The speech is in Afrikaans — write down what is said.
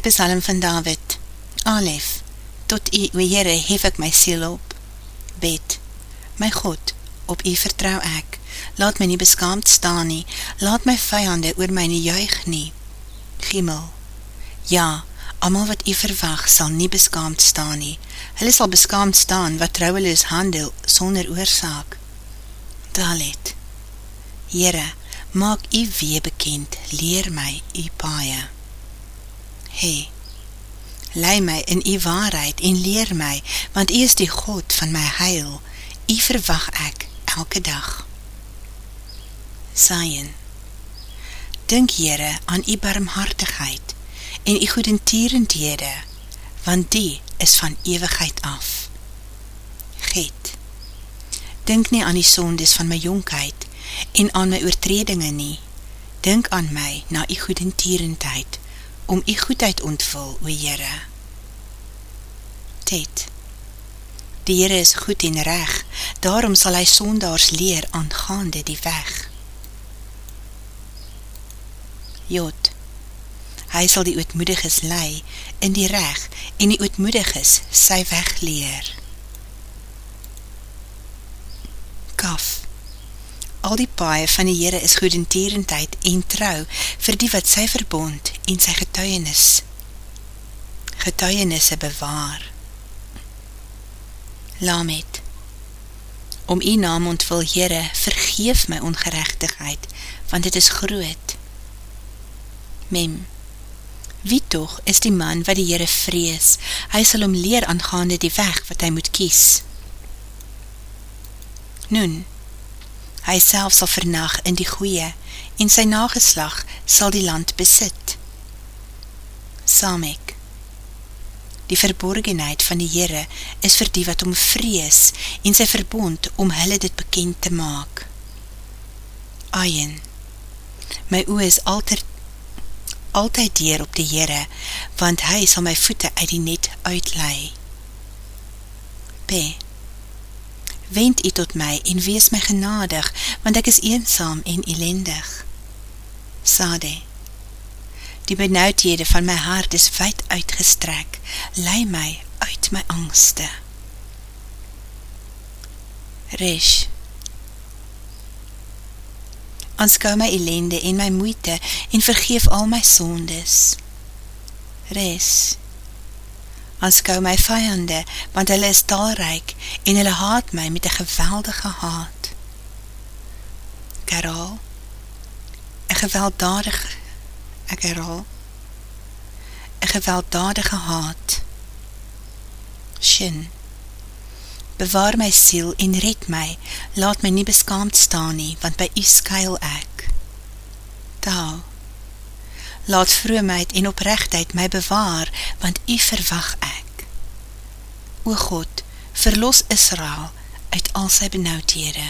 Een psalm van David. Alef Tot u, o Heere, hef ek my siel op. Bet My God, op u vertrouw ek. Laat my nie beskaamd staan nie. Laat my vijande oor my nie juig nie. Giemel Ja, amal wat u verwag sal nie beskaamd staan nie. Hulle sal beskaamd staan wat trouweloos handel sonder oorzaak Dalet. Heere, maak u wee bekend, leer my u paie. He, lei my in u waarheid en leer my, want u is die God van my heil, u verwag ek elke dag. Saien, dink Heere aan u barmhartigheid en u goedentierendhede, want die is van ewigheid af. Geet, dink nie aan die sondes van my jonkheid, en aan my oortredinge nie. Dink aan my na die goedentierendheid, om die goedheid ontvul, o Heere. Tet, die Heere is goed en reg, daarom sal hy sondaars leer aangaande die weg. Jod, hy sal die ootmoediges lei in die reg en die ootmoediges sy weg leer. Al die paie van die Heere is goedentierendheid en trouw vir die wat sy verbond en sy getuienis. Getuienisse bewaar. Lamet Om die naam ontvul Heere, vergeef my ongerechtigheid, want het is groot. Mem Wie toch is die man wat die Heere vrees? Hy sal om leer aangaande die weg wat hy moet kies. Noen, hy self sal vernag in die goeie, en sy nageslag sal die land besit. Samek Die verborgenheid van die Heere is vir die wat om vrees, en sy verbond om hulle dit bekend te maak. Ayen My oe is altyd altyd dier op die Heere, want hy sal my voete uit die net uitlei. P wend u tot my en wees my genadig, want ek is eensaam en elendig. Sade, die benauwdhede van my hart is wijd uitgestrek, lei my uit my angste. Resh, anskou my elende en my moeite en vergeef al my sondes. Resh, aanskou my vijande, want hulle is talrijk, en hulle haat my met een geweldige haat. Karal, een gewelddadige, ek herhaal, een gewelddadige haat. Shin, bewaar my siel en red my, laat my nie beskaamd staan nie, want by u skuil ek. Tau, laat vroomheid en oprechtheid my bewaar, want u verwag ek. O God, verlos Israel uit al sy benauwdhede.